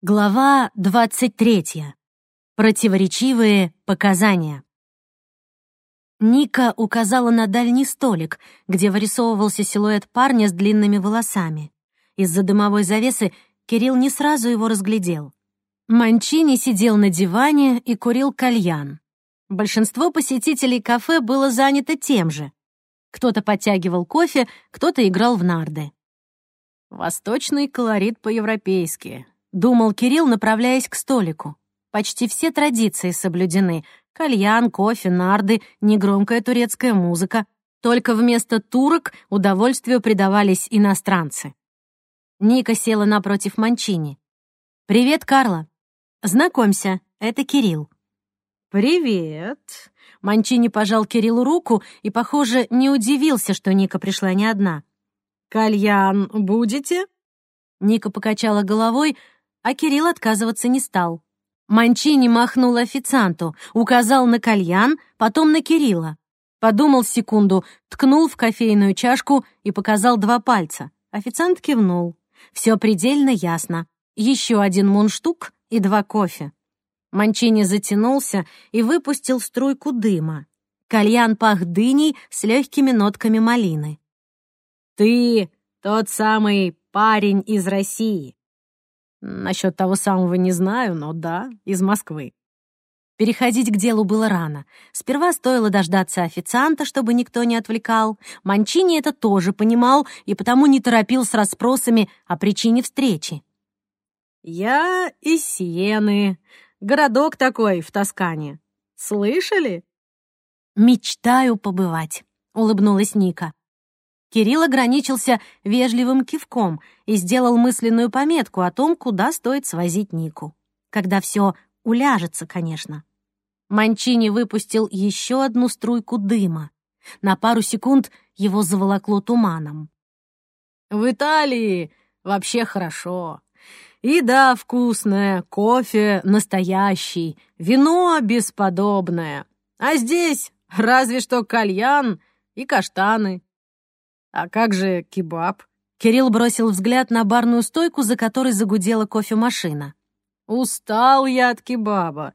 Глава 23. Противоречивые показания. Ника указала на дальний столик, где вырисовывался силуэт парня с длинными волосами. Из-за дымовой завесы Кирилл не сразу его разглядел. Манчини сидел на диване и курил кальян. Большинство посетителей кафе было занято тем же. Кто-то подтягивал кофе, кто-то играл в нарды. «Восточный колорит по-европейски», — думал Кирилл, направляясь к столику. Почти все традиции соблюдены. Кальян, кофе, нарды, негромкая турецкая музыка. Только вместо турок удовольствию предавались иностранцы. Ника села напротив Манчини. «Привет, Карла. Знакомься, это Кирилл». «Привет». Манчини пожал Кириллу руку и, похоже, не удивился, что Ника пришла не одна. «Кальян будете?» Ника покачала головой, а Кирилл отказываться не стал. Манчини махнул официанту, указал на кальян, потом на Кирилла. Подумал секунду, ткнул в кофейную чашку и показал два пальца. Официант кивнул. Все предельно ясно. Еще один мундштук и два кофе. Манчини затянулся и выпустил струйку дыма. Кальян пах дыней с легкими нотками малины. «Ты тот самый парень из России», Насчет того самого не знаю, но да, из Москвы. Переходить к делу было рано. Сперва стоило дождаться официанта, чтобы никто не отвлекал. Манчини это тоже понимал и потому не торопил с расспросами о причине встречи. «Я из Сиены. Городок такой в Тоскане. Слышали?» «Мечтаю побывать», — улыбнулась Ника. Кирилл ограничился вежливым кивком и сделал мысленную пометку о том, куда стоит свозить Нику. Когда все уляжется, конечно. Манчини выпустил еще одну струйку дыма. На пару секунд его заволокло туманом. «В Италии вообще хорошо. Еда вкусная, кофе настоящий, вино бесподобное. А здесь разве что кальян и каштаны. «А как же кебаб?» Кирилл бросил взгляд на барную стойку, за которой загудела кофемашина. «Устал я от кебаба.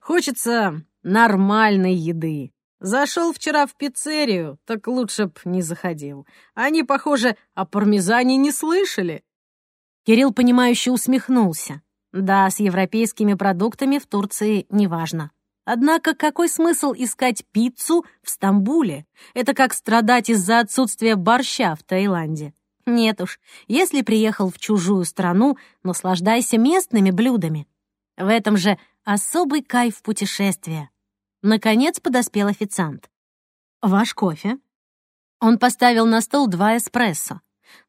Хочется нормальной еды. Зашел вчера в пиццерию, так лучше б не заходил. Они, похоже, о пармезане не слышали». Кирилл, понимающе усмехнулся. Да, с европейскими продуктами в Турции неважно. Однако какой смысл искать пиццу в Стамбуле? Это как страдать из-за отсутствия борща в Таиланде. Нет уж, если приехал в чужую страну, наслаждайся местными блюдами. В этом же особый кайф путешествия. Наконец подоспел официант. «Ваш кофе?» Он поставил на стол два эспрессо.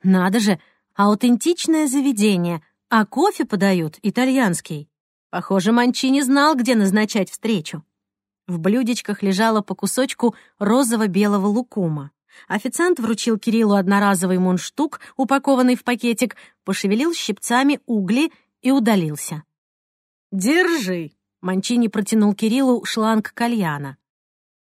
«Надо же, аутентичное заведение, а кофе подают итальянский». Похоже, Манчини знал, где назначать встречу. В блюдечках лежало по кусочку розово-белого лукума. Официант вручил Кириллу одноразовый мундштук, упакованный в пакетик, пошевелил щипцами угли и удалился. «Держи!» — Манчини протянул Кириллу шланг кальяна.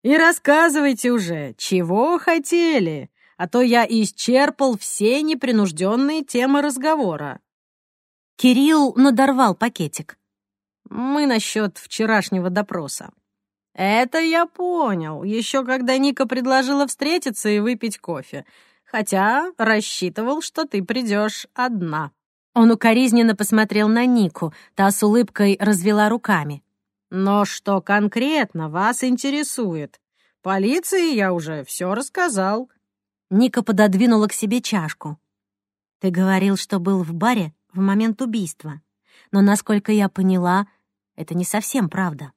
«И рассказывайте уже, чего хотели, а то я исчерпал все непринужденные темы разговора». Кирилл надорвал пакетик. Мы насчет вчерашнего допроса. Это я понял, еще когда Ника предложила встретиться и выпить кофе. Хотя рассчитывал, что ты придешь одна. Он укоризненно посмотрел на Нику, та с улыбкой развела руками. «Но что конкретно вас интересует? Полиции я уже все рассказал». Ника пододвинула к себе чашку. «Ты говорил, что был в баре в момент убийства. Но, насколько я поняла, это не совсем правда.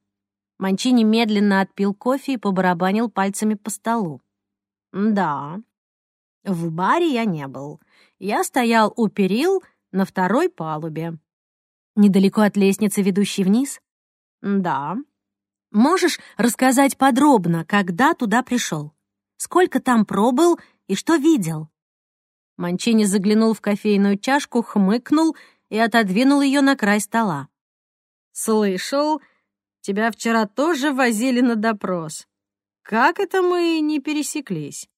Манчини медленно отпил кофе и побарабанил пальцами по столу. «Да, в баре я не был. Я стоял у перил на второй палубе». «Недалеко от лестницы, ведущей вниз?» «Да». «Можешь рассказать подробно, когда туда пришел? Сколько там пробыл и что видел?» Манчини заглянул в кофейную чашку, хмыкнул и отодвинул ее на край стола. Слышал, тебя вчера тоже возили на допрос. Как это мы не пересеклись?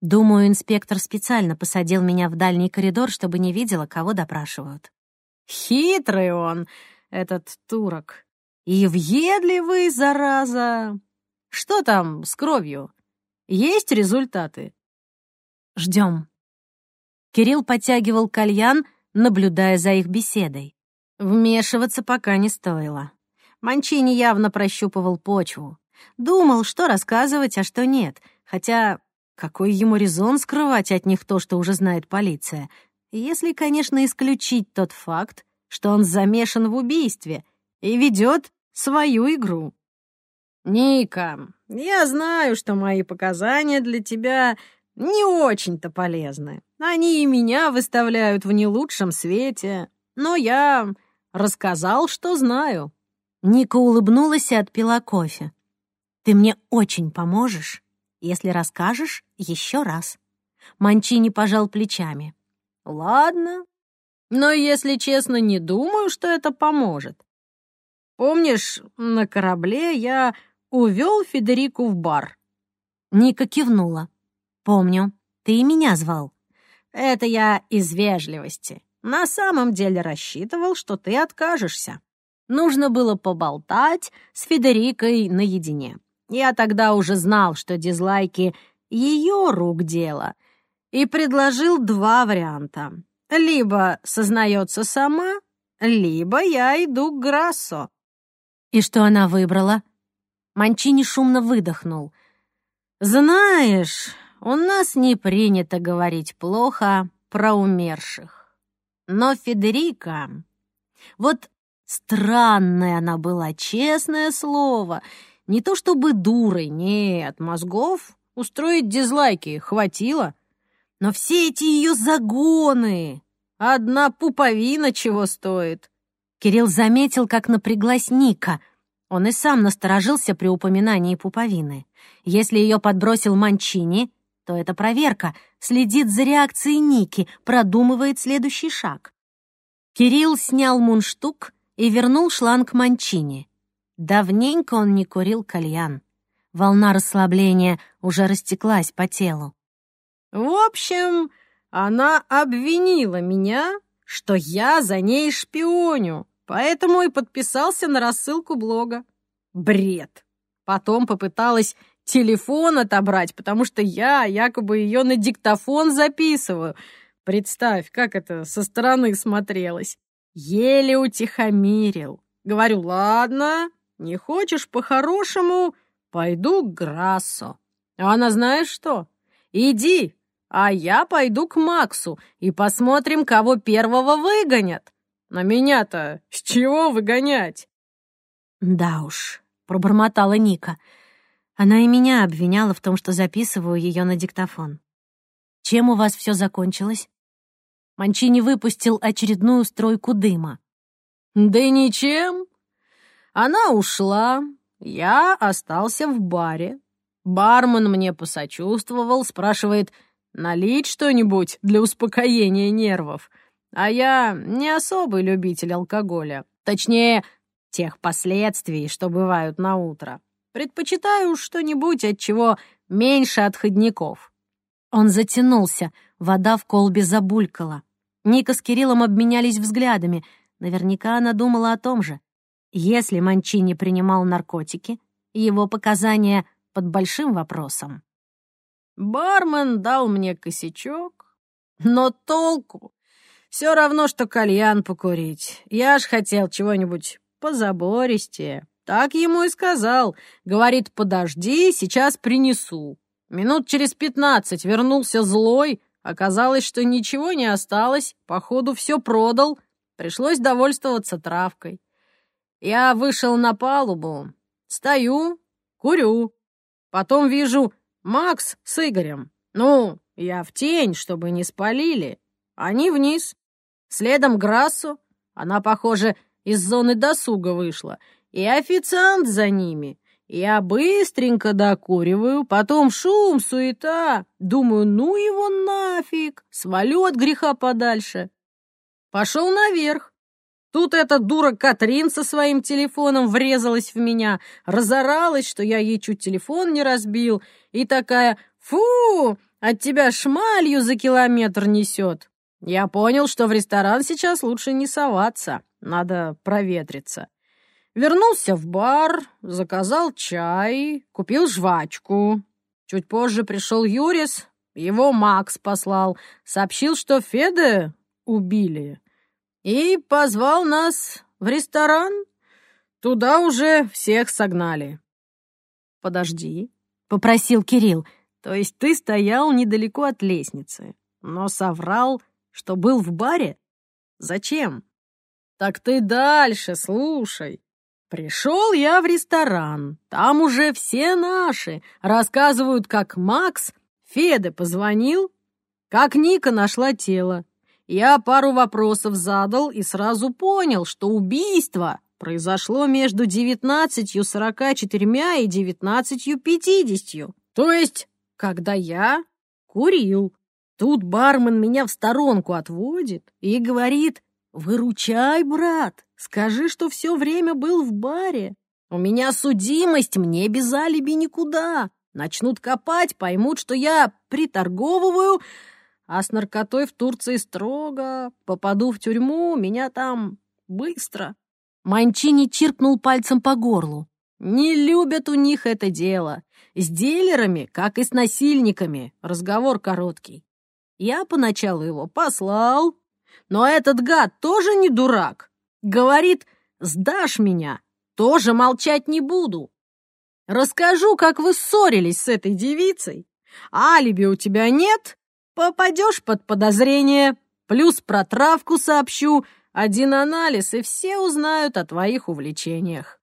Думаю, инспектор специально посадил меня в дальний коридор, чтобы не видела, кого допрашивают. Хитрый он, этот турок. И въедливый, зараза. Что там с кровью? Есть результаты? Ждем. Кирилл подтягивал кальян, наблюдая за их беседой. Вмешиваться пока не стоило. Манчини явно прощупывал почву. Думал, что рассказывать, а что нет. Хотя какой ему резон скрывать от них то, что уже знает полиция? Если, конечно, исключить тот факт, что он замешан в убийстве и ведет свою игру. «Ника, я знаю, что мои показания для тебя не очень-то полезны. Они и меня выставляют в не лучшем свете. Но я рассказал, что знаю». Ника улыбнулась и отпила кофе. «Ты мне очень поможешь, если расскажешь еще раз». Манчини пожал плечами. «Ладно, но, если честно, не думаю, что это поможет. Помнишь, на корабле я увел Федерику в бар?» Ника кивнула. «Помню. Ты и меня звал». «Это я из вежливости. На самом деле рассчитывал, что ты откажешься. Нужно было поболтать с Федерикой наедине. Я тогда уже знал, что дизлайки — ее рук дело, и предложил два варианта. Либо сознается сама, либо я иду к Грассо. И что она выбрала? Манчини шумно выдохнул. «Знаешь, у нас не принято говорить плохо про умерших. Но Федерика... Вот странная она была, честное слово. Не то чтобы дурой, нет, мозгов устроить дизлайки хватило. Но все эти ее загоны... Одна пуповина чего стоит. Кирилл заметил, как напряглась Ника. Он и сам насторожился при упоминании пуповины. Если ее подбросил Манчини, то это проверка, следит за реакцией Ники, продумывает следующий шаг. Кирилл снял мундштук и вернул шланг Манчини. Давненько он не курил кальян. Волна расслабления уже растеклась по телу. «В общем, она обвинила меня, что я за ней шпионю, поэтому и подписался на рассылку блога. Бред. Потом попыталась телефон отобрать, потому что я якобы ее на диктофон записываю. Представь, как это со стороны смотрелось. Еле утихомирил. Говорю, ладно, не хочешь по-хорошему, пойду к Грассо. А она знаешь что? Иди, а я пойду к Максу и посмотрим, кого первого выгонят. На меня-то с чего выгонять?» «Да уж», — пробормотала Ника. Она и меня обвиняла в том, что записываю ее на диктофон. «Чем у вас все закончилось?» Манчини выпустил очередную стройку дыма. «Да ничем. Она ушла, я остался в баре. Бармен мне посочувствовал, спрашивает, налить что-нибудь для успокоения нервов. А я не особый любитель алкоголя. Точнее, тех последствий, что бывают на утро. Предпочитаю что-нибудь, от чего меньше отходников. Он затянулся, вода в колбе забулькала. Ника с Кириллом обменялись взглядами. Наверняка она думала о том же. Если Манчини принимал наркотики, его показания под большим вопросом. Бармен дал мне косячок, но толку. Все равно, что кальян покурить. Я ж хотел чего-нибудь позабористее. Так ему и сказал. Говорит, подожди, сейчас принесу. Минут через пятнадцать вернулся злой. Оказалось, что ничего не осталось. Походу, все продал. Пришлось довольствоваться травкой. Я вышел на палубу. Стою, курю. Потом вижу, Макс с Игорем. Ну, я в тень, чтобы не спалили. Они вниз. Следом Грассу. Она, похоже, из зоны досуга вышла. И официант за ними. Я быстренько докуриваю, потом шум, суета. Думаю, ну его нафиг, свалю от греха подальше. Пошел наверх. Тут эта дура Катрин со своим телефоном врезалась в меня, разоралась, что я ей чуть телефон не разбил, и такая «Фу, от тебя шмалью за километр несет». Я понял, что в ресторан сейчас лучше не соваться, надо проветриться. Вернулся в бар, заказал чай, купил жвачку. Чуть позже пришел Юрис, его Макс послал, сообщил, что Феде убили. И позвал нас в ресторан. Туда уже всех согнали. «Подожди», — попросил Кирилл. «То есть ты стоял недалеко от лестницы, но соврал, что был в баре? Зачем?» «Так ты дальше слушай. Пришел я в ресторан. Там уже все наши. Рассказывают, как Макс Феде позвонил, как Ника нашла тело. Я пару вопросов задал и сразу понял, что убийство произошло между 19.44 и 19.50. То есть, когда я курил. Тут бармен меня в сторонку отводит и говорит, «Выручай, брат, скажи, что все время был в баре. У меня судимость, мне без алиби никуда. Начнут копать, поймут, что я приторговываю, а с наркотой в Турции строго. Попаду в тюрьму, меня там быстро». Манчини чиркнул пальцем по горлу. «Не любят у них это дело. С дилерами, как и с насильниками. Разговор короткий. Я поначалу его послал, но этот гад тоже не дурак. Говорит, сдашь меня, тоже молчать не буду. Расскажу, как вы ссорились с этой девицей. Алиби у тебя нет, попадешь под подозрение. Плюс про травку сообщу, один анализ, и все узнают о твоих увлечениях.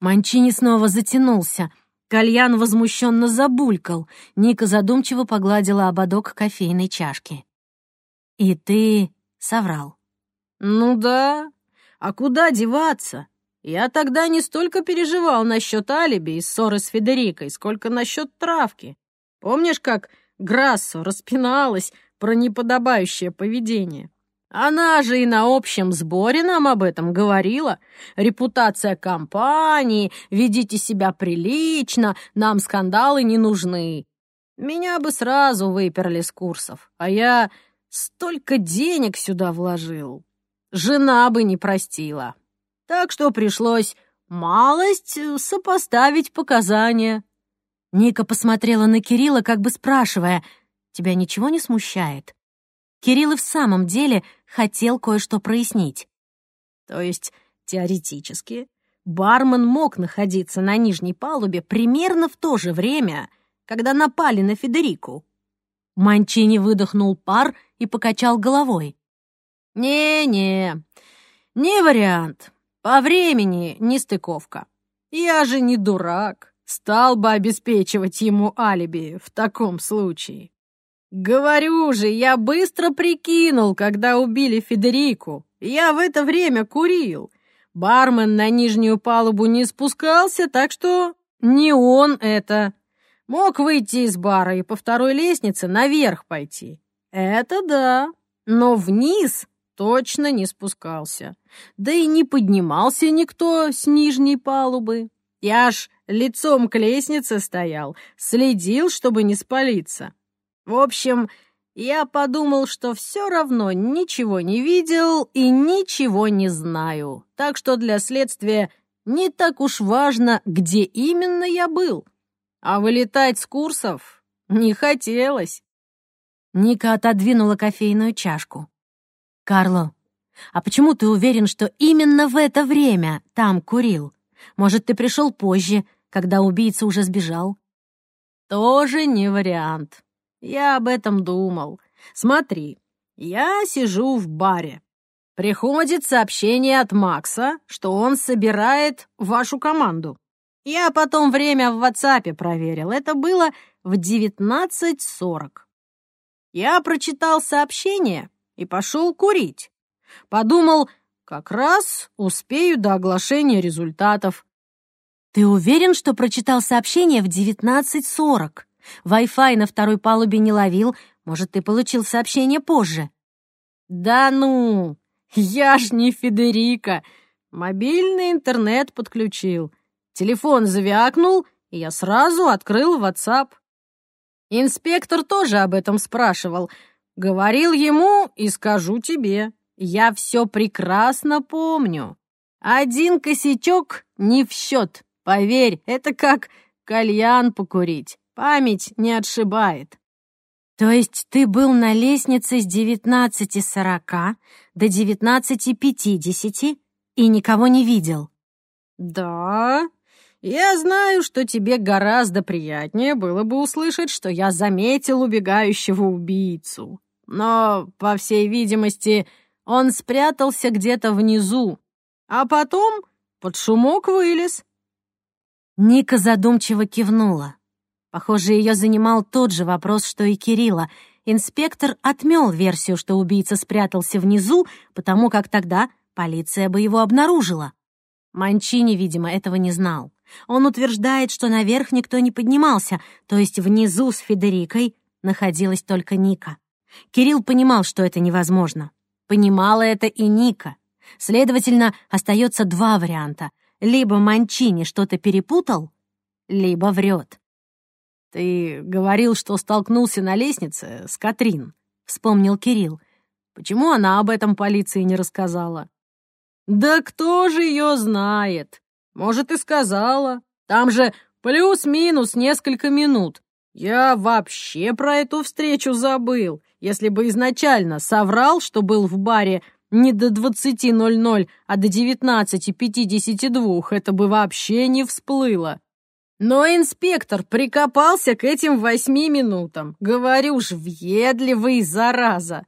Манчини снова затянулся. Кальян возмущенно забулькал. Ника задумчиво погладила ободок кофейной чашки. «И ты соврал?» «Ну да. А куда деваться? Я тогда не столько переживал насчет алиби и ссоры с Федерикой, сколько насчет травки. Помнишь, как Грассо распиналась про неподобающее поведение? Она же и на общем сборе нам об этом говорила. Репутация компании, ведите себя прилично, нам скандалы не нужны. Меня бы сразу выперли с курсов, а я столько денег сюда вложил. Жена бы не простила. Так что пришлось малость сопоставить показания. Ника посмотрела на Кирилла, как бы спрашивая, «Тебя ничего не смущает?» Кирилл и в самом деле хотел кое-что прояснить. То есть, теоретически, бармен мог находиться на нижней палубе примерно в то же время, когда напали на Федерику. Манчини выдохнул пар и покачал головой. «Не-не, не вариант. По времени нестыковка. Я же не дурак. Стал бы обеспечивать ему алиби в таком случае. «Говорю же, я быстро прикинул, когда убили Федерику. Я в это время курил. Бармен на нижнюю палубу не спускался, так что не он это. Мог выйти из бара и по второй лестнице наверх пойти. Это да, но вниз точно не спускался. Да и не поднимался никто с нижней палубы. Я аж лицом к лестнице стоял, следил, чтобы не спалиться. В общем, я подумал, что все равно ничего не видел и ничего не знаю, так что для следствия не так уж важно, где именно я был. А вылетать с курсов не хотелось. Ника отодвинула кофейную чашку. «Карло, а почему ты уверен, что именно в это время там курил? Может, ты пришел позже, когда убийца уже сбежал?» «Тоже не вариант. Я об этом думал. Смотри, я сижу в баре. Приходит сообщение от Макса, что он собирает вашу команду. Я потом время в WhatsApp проверил. Это было в 19.40. Я прочитал сообщение и пошел курить. Подумал, как раз успею до оглашения результатов. Ты уверен, что прочитал сообщение в 19.40? Wi-Fi на второй палубе не ловил. Может, ты получил сообщение позже?» «Да ну! Я ж не Федерика! Мобильный интернет подключил. Телефон звякнул, и я сразу открыл WhatsApp. Инспектор тоже об этом спрашивал. Говорил ему и скажу тебе. Я все прекрасно помню. Один косячок не в счет. Поверь, это как кальян покурить. Память не отшибает. То есть ты был на лестнице с 19.40 до 19.50 и никого не видел? Да. Я знаю, что тебе гораздо приятнее было бы услышать, что я заметил убегающего убийцу. Но, по всей видимости, он спрятался где-то внизу, а потом под шумок вылез. Ника задумчиво кивнула. Похоже, ее занимал тот же вопрос, что и Кирилла. Инспектор отмел версию, что убийца спрятался внизу, потому как тогда полиция бы его обнаружила. Манчини, видимо, этого не знал. Он утверждает, что наверх никто не поднимался, то есть внизу с Федерикой находилась только Ника. Кирилл понимал, что это невозможно. Понимала это и Ника. Следовательно, остается два варианта. Либо Манчини что-то перепутал, либо врет. «Ты говорил, что столкнулся на лестнице с Катрин», — вспомнил Кирилл. «Почему она об этом полиции не рассказала?» «Да кто же ее знает? Может, и сказала. Там же плюс-минус несколько минут. Я вообще про эту встречу забыл. Если бы изначально соврал, что был в баре не до 20.00, а до 19.52, это бы вообще не всплыло. Но инспектор прикопался к этим восьми минутам. Говорю ж, въедливый, зараза.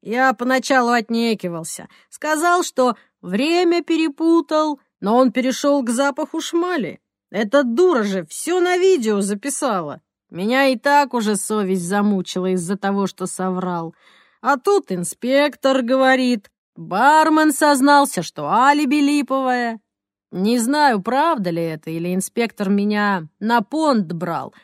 Я поначалу отнекивался. Сказал, что время перепутал, но он перешел к запаху шмали. Эта дура же все на видео записала. Меня и так уже совесть замучила из-за того, что соврал. А тут инспектор говорит, бармен сознался, что алиби липовое. Не знаю, правда ли это, или инспектор меня на понт брал,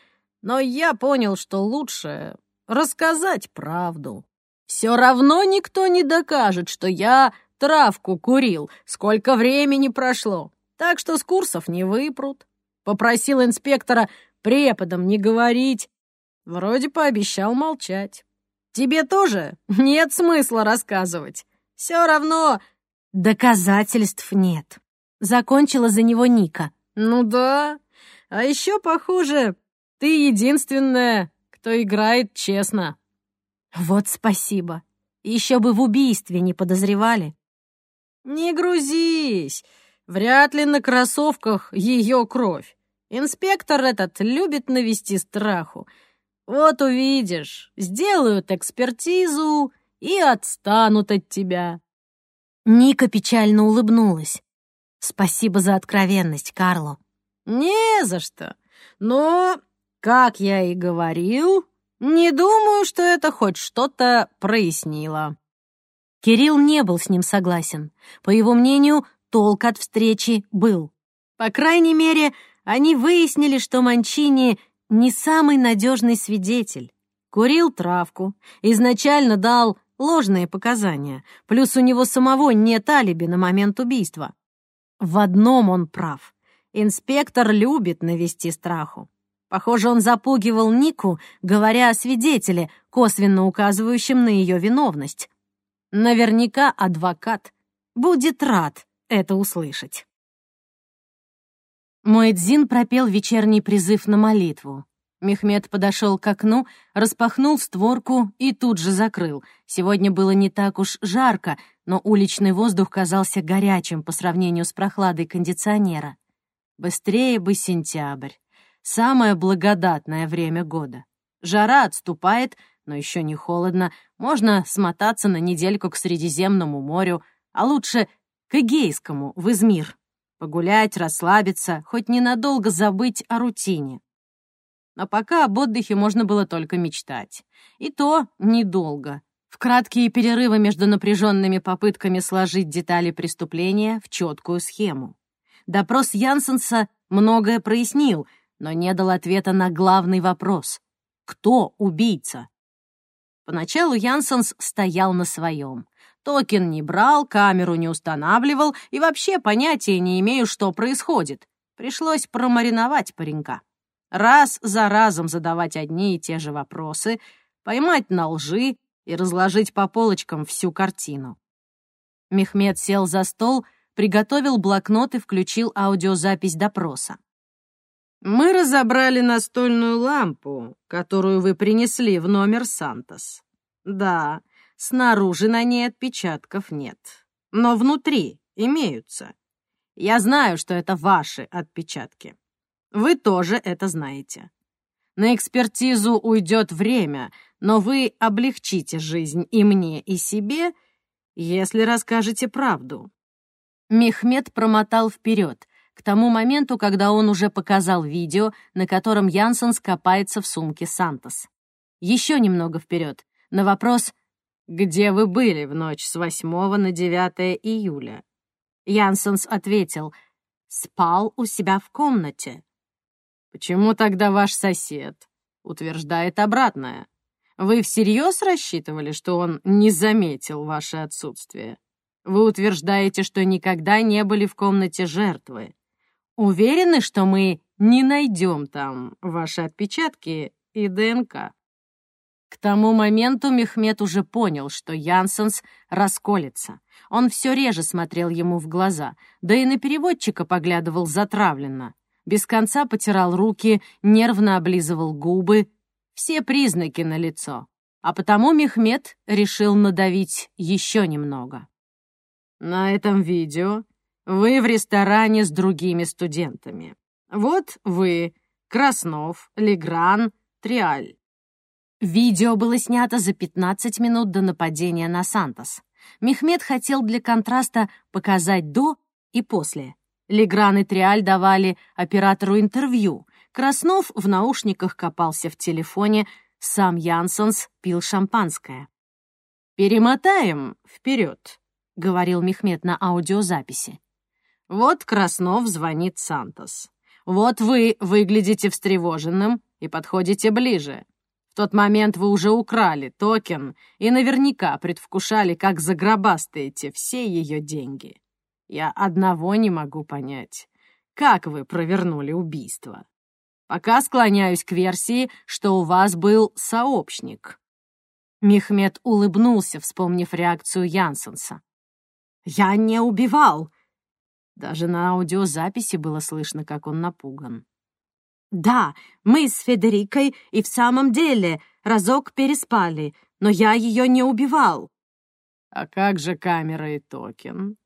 но я понял, что лучше рассказать правду. Все равно никто не докажет, что я травку курил, сколько времени прошло, так что с курсов не выпрут. Попросил инспектора преподам не говорить. Вроде пообещал молчать. Тебе тоже нет смысла рассказывать. Все равно доказательств нет. Закончила за него Ника. «Ну да. А еще, похоже, ты единственная, кто играет честно». «Вот спасибо. Еще бы в убийстве не подозревали». «Не грузись. Вряд ли на кроссовках ее кровь. Инспектор этот любит навести страху. Вот увидишь, сделают экспертизу и отстанут от тебя». Ника печально улыбнулась. Спасибо за откровенность, Карло. Не за что. Но, как я и говорил, не думаю, что это хоть что-то прояснило. Кирилл не был с ним согласен. По его мнению, толк от встречи был. По крайней мере, они выяснили, что Манчини не самый надежный свидетель. Курил травку, изначально дал ложные показания, плюс у него самого нет алиби на момент убийства. В одном он прав. Инспектор любит навести страху. Похоже, он запугивал Нику, говоря о свидетеле, косвенно указывающем на ее виновность. Наверняка адвокат будет рад это услышать. Муэдзин пропел вечерний призыв на молитву. Мехмед подошел к окну, распахнул створку и тут же закрыл. Сегодня было не так уж жарко, но уличный воздух казался горячим по сравнению с прохладой кондиционера. Быстрее бы сентябрь. Самое благодатное время года. Жара отступает, но еще не холодно. Можно смотаться на недельку к Средиземному морю, а лучше к Эгейскому, в Измир. Погулять, расслабиться, хоть ненадолго забыть о рутине. А пока об отдыхе можно было только мечтать. И то недолго. В краткие перерывы между напряженными попытками сложить детали преступления в четкую схему. Допрос Янсенса многое прояснил, но не дал ответа на главный вопрос. Кто убийца? Поначалу Янсенс стоял на своем. Токен не брал, камеру не устанавливал и вообще понятия не имею, что происходит. Пришлось промариновать паренька раз за разом задавать одни и те же вопросы, поймать на лжи, и разложить по полочкам всю картину. Мехмед сел за стол, приготовил блокнот и включил аудиозапись допроса. «Мы разобрали настольную лампу, которую вы принесли в номер Сантос. Да, снаружи на ней отпечатков нет, но внутри имеются. Я знаю, что это ваши отпечатки. Вы тоже это знаете. На экспертизу уйдет время, но вы облегчите жизнь и мне, и себе, если расскажете правду». Мехмед промотал вперед, к тому моменту, когда он уже показал видео, на котором Янсен скопается в сумке Сантос. Еще немного вперед, на вопрос «Где вы были в ночь с 8 на 9 июля?» Янсенс ответил «Спал у себя в комнате». «Почему тогда ваш сосед утверждает обратное? Вы всерьез рассчитывали, что он не заметил ваше отсутствие? Вы утверждаете, что никогда не были в комнате жертвы. Уверены, что мы не найдем там ваши отпечатки и ДНК?» К тому моменту Мехмед уже понял, что Янсенс расколется. Он все реже смотрел ему в глаза, да и на переводчика поглядывал затравленно. Без конца потирал руки, нервно облизывал губы. Все признаки налицо. А потому Мехмед решил надавить еще немного. На этом видео вы в ресторане с другими студентами. Вот вы, Краснов, Легран, Триаль. Видео было снято за 15 минут до нападения на Сантос. Мехмед хотел для контраста показать до и после. Легран и Триаль давали оператору интервью. Краснов в наушниках копался в телефоне, сам Янсенс пил шампанское. «Перемотаем вперед», — говорил Мехмед на аудиозаписи. «Вот Краснов звонит Сантос. Вот вы выглядите встревоженным и подходите ближе. В тот момент вы уже украли токен и наверняка предвкушали, как загробастаете все ее деньги. Я одного не могу понять. Как вы провернули убийство? Пока склоняюсь к версии, что у вас был сообщник». Мехмед улыбнулся, вспомнив реакцию Янсенса. «Я не убивал!» Даже на аудиозаписи было слышно, как он напуган. Да, мы с Федерикой и в самом деле разок переспали, но я ее не убивал. А как же камера и токен?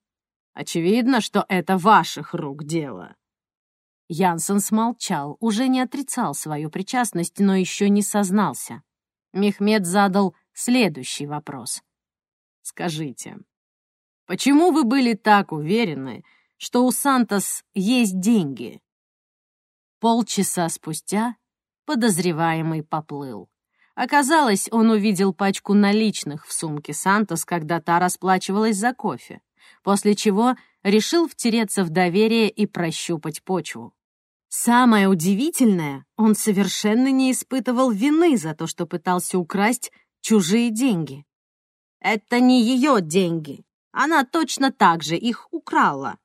Очевидно, что это ваших рук дело. Янсен смолчал, уже не отрицал свою причастность, но еще не сознался. Мехмед задал следующий вопрос. «Скажите, почему вы были так уверены, что у Сантос есть деньги?» Полчаса спустя подозреваемый поплыл. Оказалось, он увидел пачку наличных в сумке Сантос, когда та расплачивалась за кофе, после чего решил втереться в доверие и прощупать почву. Самое удивительное, он совершенно не испытывал вины за то, что пытался украсть чужие деньги. Это не ее деньги. Она точно так же их украла.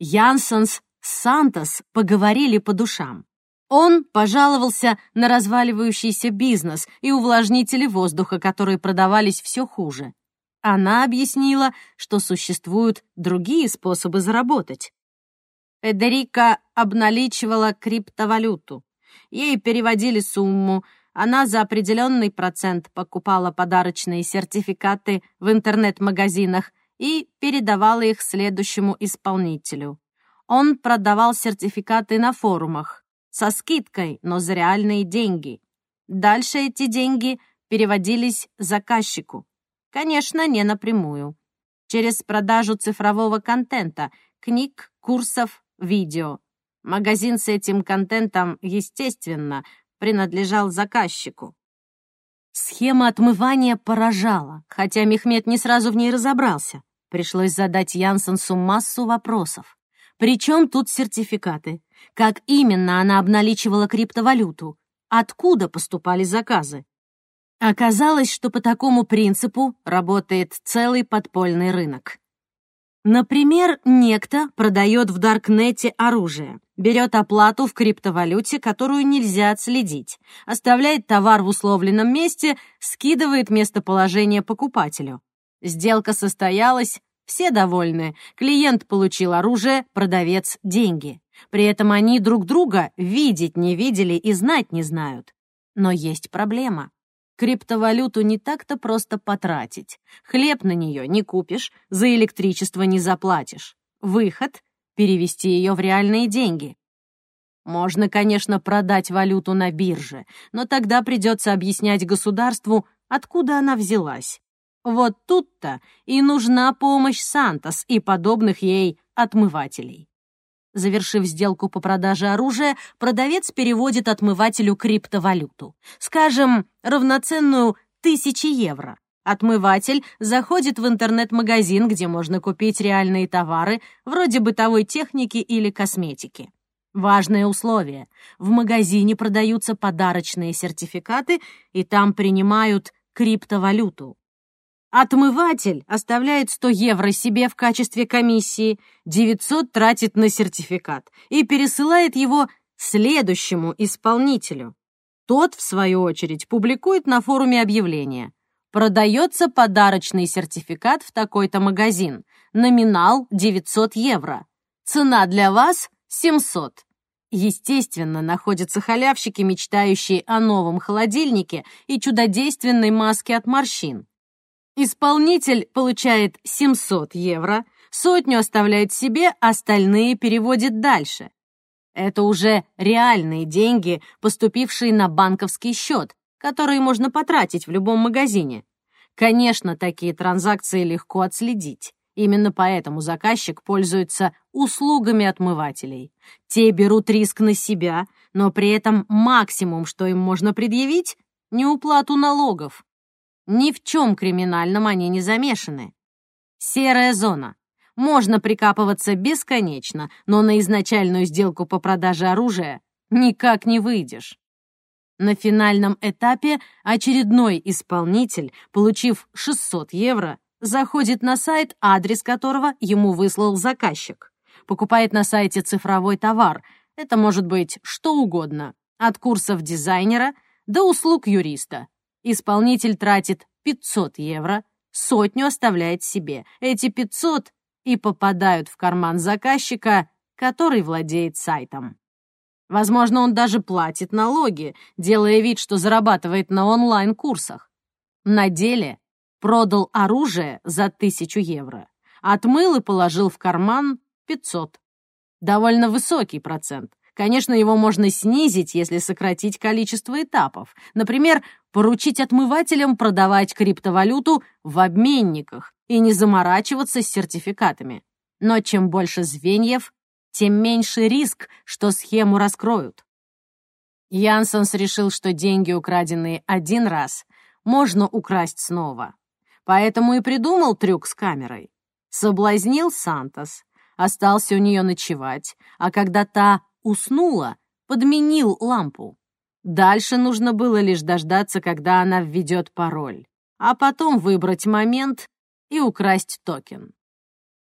Янсенс Сантос поговорили по душам. Он пожаловался на разваливающийся бизнес и увлажнители воздуха, которые продавались все хуже. Она объяснила, что существуют другие способы заработать. Федерика обналичивала криптовалюту. Ей переводили сумму, она за определенный процент покупала подарочные сертификаты в интернет-магазинах и передавала их следующему исполнителю. Он продавал сертификаты на форумах со скидкой, но за реальные деньги. Дальше эти деньги переводились заказчику. Конечно, не напрямую. Через продажу цифрового контента, книг, курсов, видео. Магазин с этим контентом, естественно, принадлежал заказчику. Схема отмывания поражала, хотя Мехмед не сразу в ней разобрался. Пришлось задать Янсенсу массу вопросов. Причем тут сертификаты? Как именно она обналичивала криптовалюту? Откуда поступали заказы? Оказалось, что по такому принципу работает целый подпольный рынок. Например, некто продает в Даркнете оружие, берет оплату в криптовалюте, которую нельзя отследить, оставляет товар в условленном месте, скидывает местоположение покупателю. Сделка состоялась, все довольны. Клиент получил оружие, продавец — деньги. При этом они друг друга видеть не видели и знать не знают. Но есть проблема. Криптовалюту не так-то просто потратить. Хлеб на нее не купишь, за электричество не заплатишь. Выход — перевести ее в реальные деньги. Можно, конечно, продать валюту на бирже, но тогда придется объяснять государству, откуда она взялась. Вот тут-то и нужна помощь Сантос и подобных ей отмывателей. Завершив сделку по продаже оружия, продавец переводит отмывателю криптовалюту. Скажем, равноценную тысячи евро. Отмыватель заходит в интернет-магазин, где можно купить реальные товары, вроде бытовой техники или косметики. Важное условие. В магазине продаются подарочные сертификаты, и там принимают криптовалюту. Отмыватель оставляет 100 евро себе в качестве комиссии, 900 тратит на сертификат и пересылает его следующему исполнителю. Тот, в свою очередь, публикует на форуме объявление. Продается подарочный сертификат в такой-то магазин. Номинал 900 евро. Цена для вас 700. Естественно, находятся халявщики, мечтающие о новом холодильнике и чудодейственной маске от морщин. Исполнитель получает 700 евро, сотню оставляет себе, остальные переводит дальше. Это уже реальные деньги, поступившие на банковский счет, которые можно потратить в любом магазине. Конечно, такие транзакции легко отследить. Именно поэтому заказчик пользуется услугами отмывателей. Те берут риск на себя, но при этом максимум, что им можно предъявить — неуплату налогов. Ни в чем криминальном они не замешаны. Серая зона. Можно прикапываться бесконечно, но на изначальную сделку по продаже оружия никак не выйдешь. На финальном этапе очередной исполнитель, получив 600 евро, заходит на сайт, адрес которого ему выслал заказчик. Покупает на сайте цифровой товар. Это может быть что угодно, от курсов дизайнера до услуг юриста. Исполнитель тратит 500 евро, сотню оставляет себе. Эти 500 и попадают в карман заказчика, который владеет сайтом. Возможно, он даже платит налоги, делая вид, что зарабатывает на онлайн-курсах. На деле продал оружие за 1000 евро, отмыл и положил в карман 500. Довольно высокий процент. Конечно, его можно снизить, если сократить количество этапов. Например, поручить отмывателям продавать криптовалюту в обменниках и не заморачиваться с сертификатами. Но чем больше звеньев, тем меньше риск, что схему раскроют. Янсенс решил, что деньги, украденные один раз, можно украсть снова. Поэтому и придумал трюк с камерой. Соблазнил Сантос, остался у нее ночевать, а когда та уснула, подменил лампу. Дальше нужно было лишь дождаться, когда она введет пароль, а потом выбрать момент и украсть токен.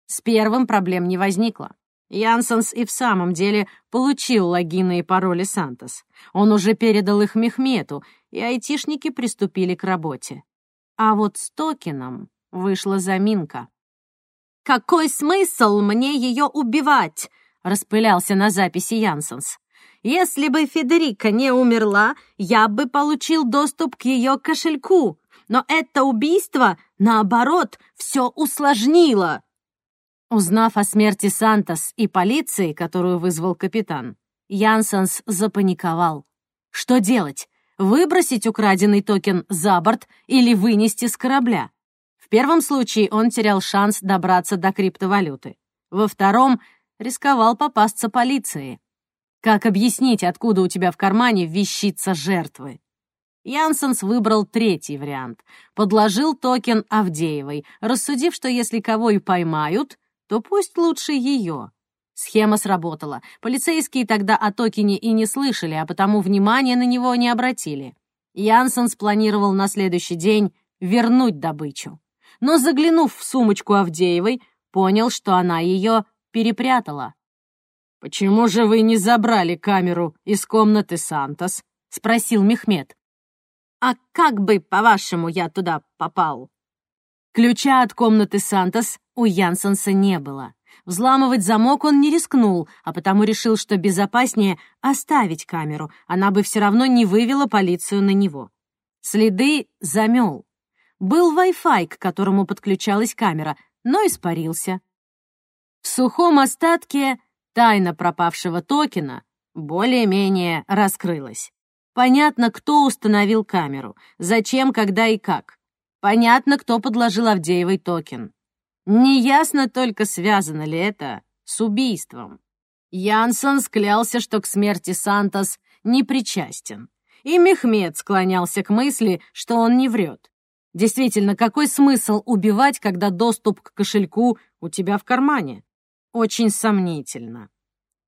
С первым проблем не возникло. Янсенс и в самом деле получил логины и пароли Сантос. Он уже передал их Мехмету, и айтишники приступили к работе. А вот с токеном вышла заминка. «Какой смысл мне ее убивать?» — распылялся на записи Янсенс. «Если бы Федерика не умерла, я бы получил доступ к ее кошельку, но это убийство, наоборот, все усложнило». Узнав о смерти Сантос и полиции, которую вызвал капитан, Янсенс запаниковал. Что делать? Выбросить украденный токен за борт или вынести с корабля? В первом случае он терял шанс добраться до криптовалюты. Во втором рисковал попасться полиции. Как объяснить, откуда у тебя в кармане вещица жертвы? Янсенс выбрал третий вариант. Подложил токен Авдеевой, рассудив, что если кого и поймают, то пусть лучше ее. Схема сработала. Полицейские тогда о токене и не слышали, а потому внимания на него не обратили. Янсенс планировал на следующий день вернуть добычу. Но заглянув в сумочку Авдеевой, понял, что она ее перепрятала. «Почему же вы не забрали камеру из комнаты Сантос?» — спросил Мехмед. «А как бы, по-вашему, я туда попал?» Ключа от комнаты Сантос у Янсенса не было. Взламывать замок он не рискнул, а потому решил, что безопаснее оставить камеру, она бы все равно не вывела полицию на него. Следы замел. Был Wi-Fi, к которому подключалась камера, но испарился. В сухом остатке тайна пропавшего токена более-менее раскрылась. Понятно, кто установил камеру, зачем, когда и как. Понятно, кто подложил Авдеевой токен. Неясно только, связано ли это с убийством. Янсон склялся, что к смерти Сантос не причастен. И Мехмед склонялся к мысли, что он не врет. Действительно, какой смысл убивать, когда доступ к кошельку у тебя в кармане? Очень сомнительно.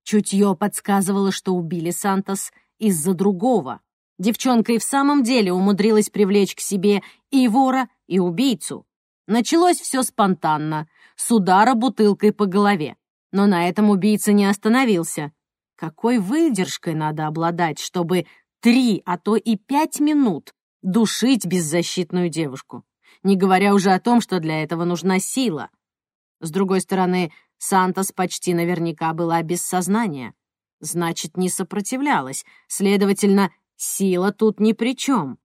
Чутье подсказывало, что убили Сантос из-за другого. Девчонка и в самом деле умудрилась привлечь к себе и вора, и убийцу. Началось все спонтанно, с удара бутылкой по голове. Но на этом убийца не остановился. Какой выдержкой надо обладать, чтобы три, а то и пять минут душить беззащитную девушку, не говоря уже о том, что для этого нужна сила. С другой стороны, Сантос почти наверняка была без сознания. Значит, не сопротивлялась, следовательно, сила тут ни при чем.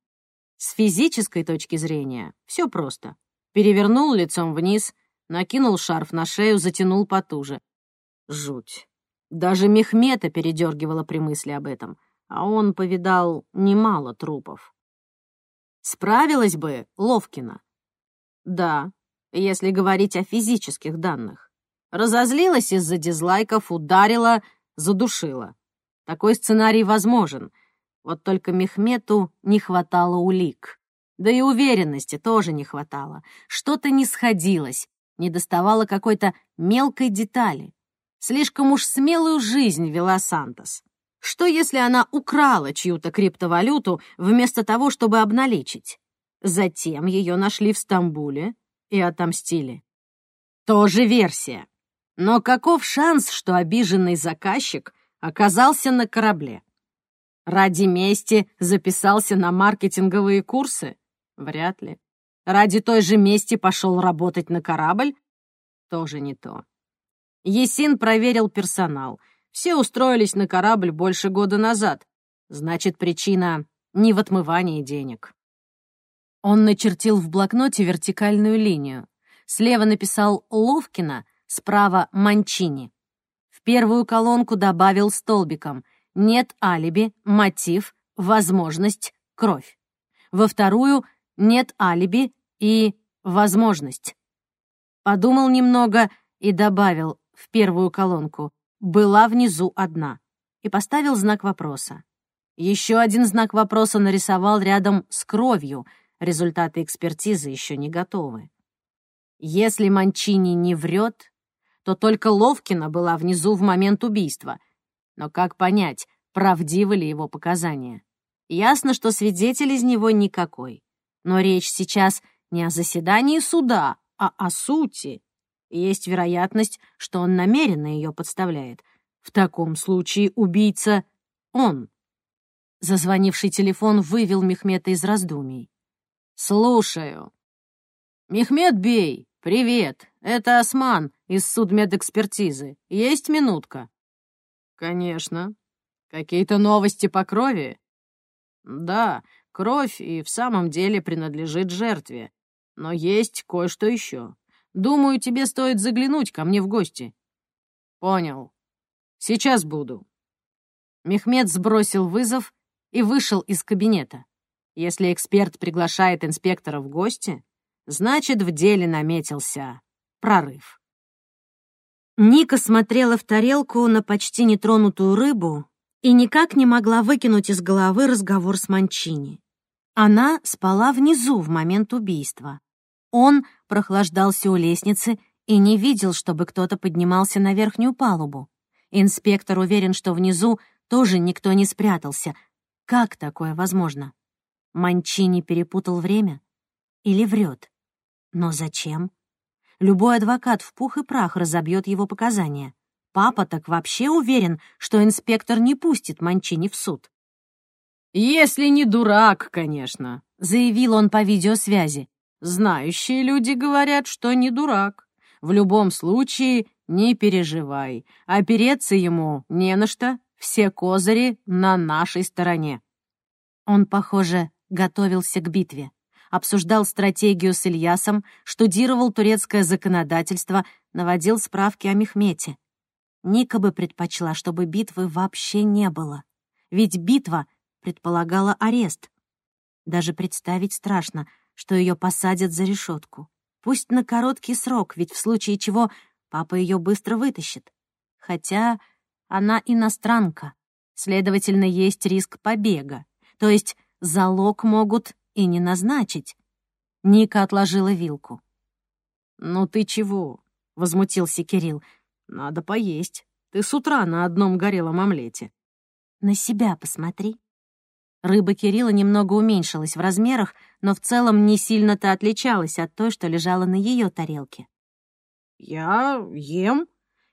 С физической точки зрения все просто. Перевернул лицом вниз, накинул шарф на шею, затянул потуже. Жуть. Даже Мехмета передергивала при мысли об этом, а он повидал немало трупов. Справилась бы Ловкина? Да, если говорить о физических данных. Разозлилась из-за дизлайков, ударила, задушила. Такой сценарий возможен. Вот только Мехмету не хватало улик. Да и уверенности тоже не хватало. Что-то не сходилось, не доставало какой-то мелкой детали. Слишком уж смелую жизнь вела Сантос. Что, если она украла чью-то криптовалюту вместо того, чтобы обналичить? Затем ее нашли в Стамбуле и отомстили. Тоже версия. Но каков шанс, что обиженный заказчик оказался на корабле? Ради мести записался на маркетинговые курсы? Вряд ли. Ради той же мести пошел работать на корабль? Тоже не то. Есин проверил персонал — все устроились на корабль больше года назад. Значит, причина не в отмывании денег. Он начертил в блокноте вертикальную линию. Слева написал «Ловкина», справа «Манчини». В первую колонку добавил столбиком «Нет алиби, мотив, возможность, кровь». Во вторую «Нет алиби» и «Возможность». Подумал немного и добавил в первую колонку была внизу одна, и поставил знак вопроса. Еще один знак вопроса нарисовал рядом с кровью, результаты экспертизы еще не готовы. Если Манчини не врет, то только Ловкина была внизу в момент убийства. Но как понять, правдивы ли его показания? Ясно, что свидетель из него никакой. Но речь сейчас не о заседании суда, а о сути. Есть вероятность, что он намеренно ее подставляет. В таком случае убийца — он. Зазвонивший телефон вывел Мехмета из раздумий. «Слушаю». «Мехмед Бей, привет. Это Осман из судмедэкспертизы. Есть минутка?» «Конечно. Какие-то новости по крови?» «Да, кровь и в самом деле принадлежит жертве. Но есть кое-что еще. Думаю, тебе стоит заглянуть ко мне в гости». «Понял. Сейчас буду». Мехмед сбросил вызов и вышел из кабинета. Если эксперт приглашает инспектора в гости, значит, в деле наметился прорыв. Ника смотрела в тарелку на почти нетронутую рыбу и никак не могла выкинуть из головы разговор с Манчини. Она спала внизу в момент убийства. Он прохлаждался у лестницы и не видел, чтобы кто-то поднимался на верхнюю палубу. Инспектор уверен, что внизу тоже никто не спрятался. Как такое возможно? Манчини перепутал время? Или врет? Но зачем? Любой адвокат в пух и прах разобьет его показания. Папа так вообще уверен, что инспектор не пустит Манчини в суд. «Если не дурак, конечно», — заявил он по видеосвязи. «Знающие люди говорят, что не дурак. В любом случае, не переживай. Опереться ему не на что, все козыри на нашей стороне». Он, похоже, готовился к битве. Обсуждал стратегию с Ильясом, штудировал турецкое законодательство, наводил справки о Мехмете. Ника бы предпочла, чтобы битвы вообще не было. Ведь битва предполагала арест. Даже представить страшно, что ее посадят за решетку. Пусть на короткий срок, ведь в случае чего папа ее быстро вытащит. Хотя она иностранка, следовательно, есть риск побега. То есть залог могут и не назначить. Ника отложила вилку. «Ну ты чего?» — возмутился Кирилл. «Надо поесть. Ты с утра на одном горелом омлете». «На себя посмотри». Рыба Кирилла немного уменьшилась в размерах, но в целом не сильно-то отличалась от той, что лежала на ее тарелке. «Я ем?»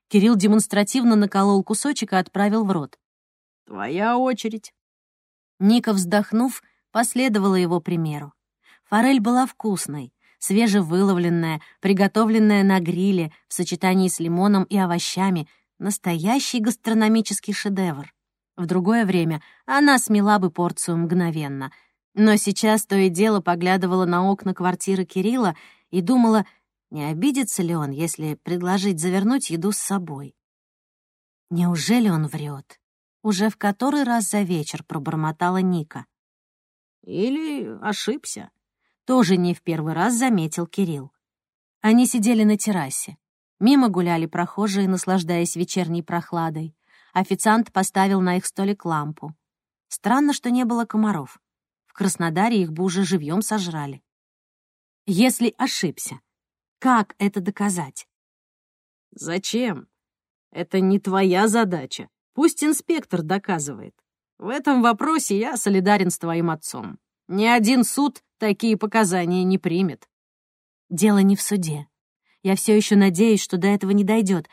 Кирилл демонстративно наколол кусочек и отправил в рот. «Твоя очередь». Ника, вздохнув, последовала его примеру. Форель была вкусной, свежевыловленная, приготовленная на гриле в сочетании с лимоном и овощами, настоящий гастрономический шедевр. В другое время она смела бы порцию мгновенно. Но сейчас то и дело поглядывала на окна квартиры Кирилла и думала, не обидится ли он, если предложить завернуть еду с собой. Неужели он врет? Уже в который раз за вечер пробормотала Ника. Или ошибся. Тоже не в первый раз заметил Кирилл. Они сидели на террасе. Мимо гуляли прохожие, наслаждаясь вечерней прохладой. Официант поставил на их столик лампу. Странно, что не было комаров. В Краснодаре их бы уже живьем сожрали. Если ошибся, как это доказать? Зачем? Это не твоя задача. Пусть инспектор доказывает. В этом вопросе я солидарен с твоим отцом. Ни один суд такие показания не примет. Дело не в суде. Я все еще надеюсь, что до этого не дойдет.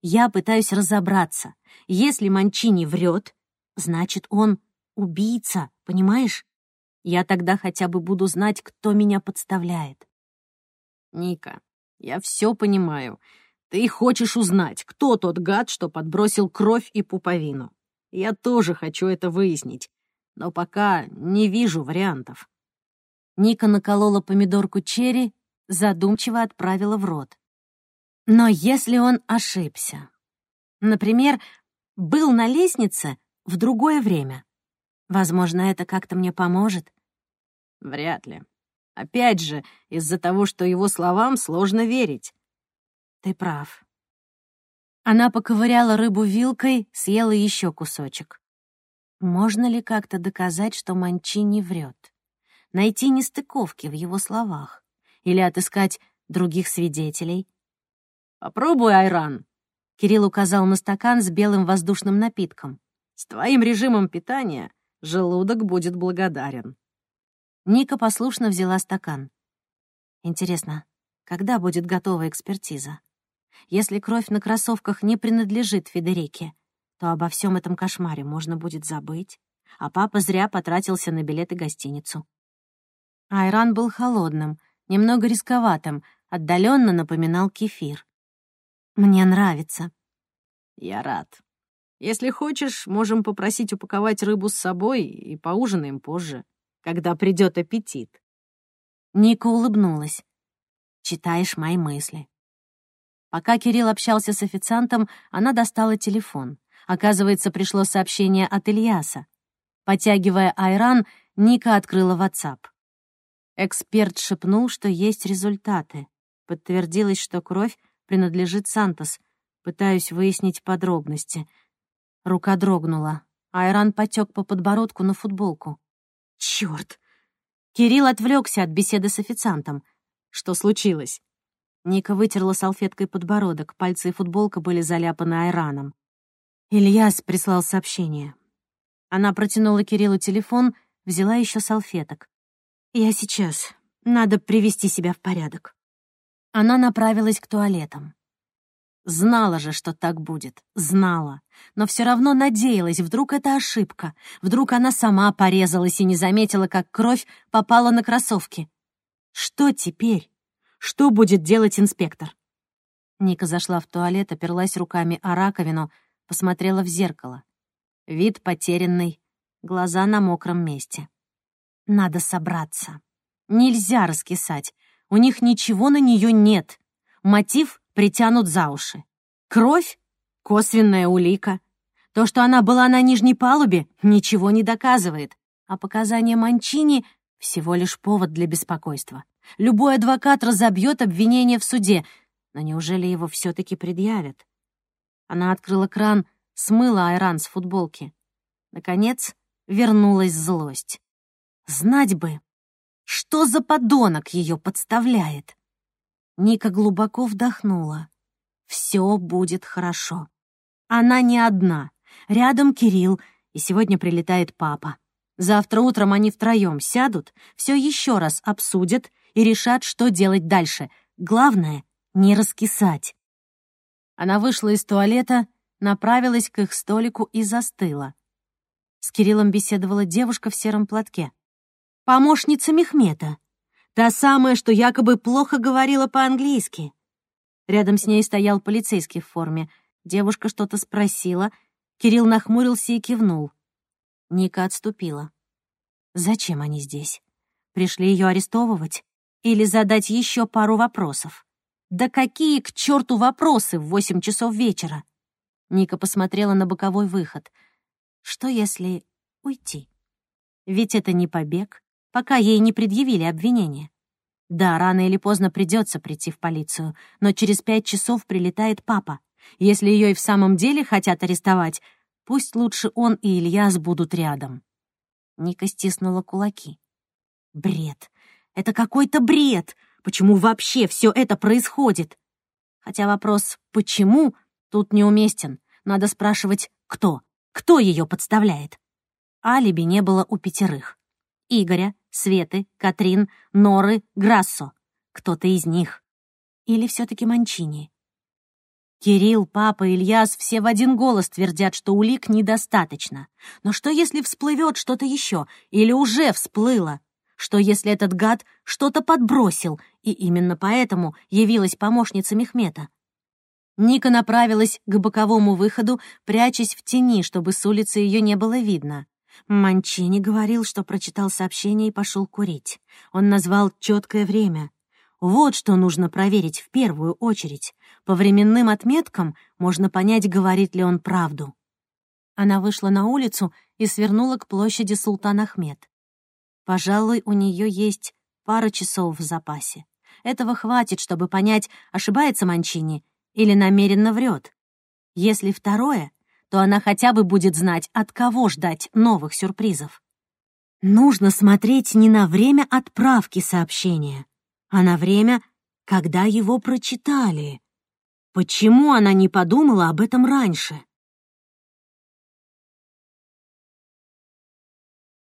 Я пытаюсь разобраться. Если Манчини врет, значит, он убийца, понимаешь? Я тогда хотя бы буду знать, кто меня подставляет. Ника, я все понимаю. Ты хочешь узнать, кто тот гад, что подбросил кровь и пуповину. Я тоже хочу это выяснить, но пока не вижу вариантов. Ника наколола помидорку черри, задумчиво отправила в рот. Но если он ошибся, например, был на лестнице в другое время, возможно, это как-то мне поможет? Вряд ли. Опять же, из-за того, что его словам сложно верить. Ты прав. Она поковыряла рыбу вилкой, съела еще кусочек. Можно ли как-то доказать, что Манчи не врет? Найти нестыковки в его словах? Или отыскать других свидетелей? «Попробуй, Айран», — Кирилл указал на стакан с белым воздушным напитком. «С твоим режимом питания желудок будет благодарен». Ника послушно взяла стакан. Интересно, когда будет готова экспертиза? Если кровь на кроссовках не принадлежит Федерике, то обо всем этом кошмаре можно будет забыть, а папа зря потратился на билет и гостиницу. Айран был холодным, немного рисковатым, отдаленно напоминал кефир. Мне нравится». «Я рад. Если хочешь, можем попросить упаковать рыбу с собой и поужинаем позже, когда придет аппетит». Ника улыбнулась. «Читаешь мои мысли». Пока Кирилл общался с официантом, она достала телефон. Оказывается, пришло сообщение от Ильяса. Потягивая айран, Ника открыла WhatsApp. Эксперт шепнул, что есть результаты. Подтвердилось, что кровь принадлежит Сантос. Пытаюсь выяснить подробности. Рука дрогнула. Айран потек по подбородку на футболку. Черт! Кирилл отвлекся от беседы с официантом. Что случилось? Ника вытерла салфеткой подбородок, пальцы и футболка были заляпаны айраном. Ильяс прислал сообщение. Она протянула Кириллу телефон, взяла еще салфеток. «Я сейчас. Надо привести себя в порядок». Она направилась к туалетам. Знала же, что так будет, знала, но все равно надеялась, вдруг это ошибка, вдруг она сама порезалась и не заметила, как кровь попала на кроссовки. Что теперь? Что будет делать инспектор? Ника зашла в туалет, оперлась руками о раковину, посмотрела в зеркало. Вид потерянный, глаза на мокром месте. Надо собраться. Нельзя раскисать. У них ничего на нее нет. Мотив притянут за уши. Кровь — косвенная улика. То, что она была на нижней палубе, ничего не доказывает. А показания Манчини — всего лишь повод для беспокойства. Любой адвокат разобьет обвинение в суде, но неужели его все таки предъявят? Она открыла кран, смыла айран с футболки. Наконец, вернулась злость. Знать бы, что за подонок ее подставляет? Ника глубоко вдохнула. Все будет хорошо. Она не одна. Рядом Кирилл, и сегодня прилетает папа. Завтра утром они втроем сядут, все еще раз обсудят и решат, что делать дальше. Главное — не раскисать. Она вышла из туалета, направилась к их столику и застыла. С Кириллом беседовала девушка в сером платке. Помощница Мехмета. Та самая, что якобы плохо говорила по-английски. Рядом с ней стоял полицейский в форме. Девушка что-то спросила. Кирилл нахмурился и кивнул. Ника отступила. Зачем они здесь? Пришли ее арестовывать? Или задать еще пару вопросов? Да какие к черту вопросы в восемь часов вечера? Ника посмотрела на боковой выход. Что если уйти? Ведь это не побег, пока ей не предъявили обвинение. Да, рано или поздно придется прийти в полицию, но через пять часов прилетает папа. Если ее и в самом деле хотят арестовать, пусть лучше он и Ильяс будут рядом. Ника стиснула кулаки. Бред. Это какой-то бред. Почему вообще все это происходит? Хотя вопрос «почему» тут неуместен. Надо спрашивать «кто?». Кто ее подставляет? Алиби не было у пятерых. Игоря, Светы, Катрин, Норы, Грассо. Кто-то из них. Или все таки Манчини. Кирилл, папа, Ильяс все в один голос твердят, что улик недостаточно. Но что, если всплывет что-то еще? Или уже всплыло? Что, если этот гад что-то подбросил, и именно поэтому явилась помощница Мехмета? Ника направилась к боковому выходу, прячась в тени, чтобы с улицы ее не было видно. Манчини говорил, что прочитал сообщение и пошел курить. Он назвал четкое время. Вот что нужно проверить в первую очередь. По временным отметкам можно понять, говорит ли он правду. Она вышла на улицу и свернула к площади Султан Ахмед. Пожалуй, у нее есть пара часов в запасе. Этого хватит, чтобы понять, ошибается Манчини или намеренно врет. Если второе, то она хотя бы будет знать, от кого ждать новых сюрпризов. Нужно смотреть не на время отправки сообщения, а на время, когда его прочитали. Почему она не подумала об этом раньше?